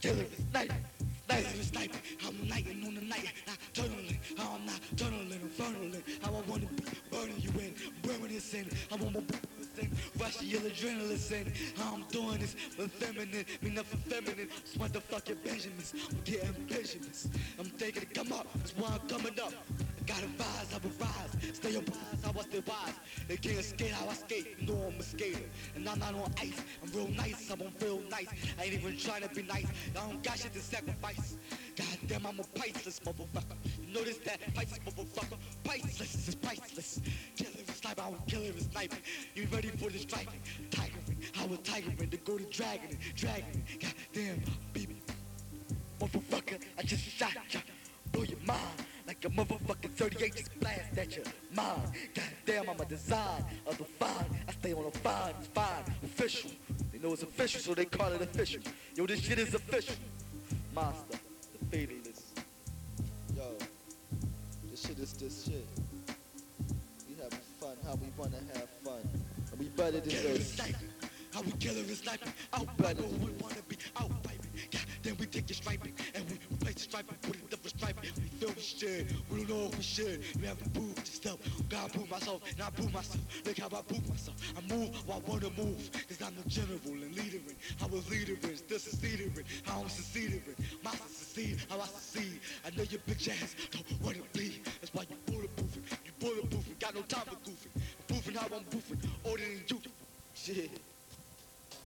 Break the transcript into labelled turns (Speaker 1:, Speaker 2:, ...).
Speaker 1: killer and sniper. Sniper. I'm nighting on the night. How I'm not tunneling. Infernaling. How I wanna be you in. Burning this in. I want my thing. Rush your adrenaline sin. How I'm doing this. For feminine. Me not for feminine. Just motherfucking Benjamins. I'm getting Benjamins. I'm taking it. Come up. That's why I'm coming up. Gotta rise, I will rise. Stay up wise, I stay wise. They can't skate how I skate. no I'm a skater. And I'm not on ice. I'm real nice, I'm on real nice. I ain't even trying to be nice. I don't got shit to sacrifice. God damn, I'm a priceless motherfucker. You notice that? Priceless motherfucker. Priceless is priceless. Killer is sniper, I will killer is sniper. You ready for the striking? Tigering, I was tigering go to dragon, dragon. Goddamn, baby. Motherfucker, I just shot ya. Blow your mind a motherfucking 38 just blast at your mind. Goddamn, I'm a design of the fine. I stay on the fine, it's fine, official. They know it's official, so they call it official. Yo, this shit is official. Monster, the fatalist.
Speaker 2: Yo, this shit is this shit. We having fun how we wanna have fun. And we better than this.
Speaker 1: How we killer is sniping. Out by who we wanna be. Out baby. Yeah, then we take it striping. And we replace the striping with striping. We we don't know if we should. We haven't proved yourself. Gotta prove myself. And I prove myself. Look how I prove myself. I move while I wanna move. Cause I'm the general and leadering. I was leadering. Still succeeding. How I'm succeeding. My succeed. How I succeed. I know your bitch ass don't wanna bleed. That's why you bulletproofing. You bulletproofing. Got no time for goofing. Proofing how I'm boofing. Older than you.
Speaker 2: Shit.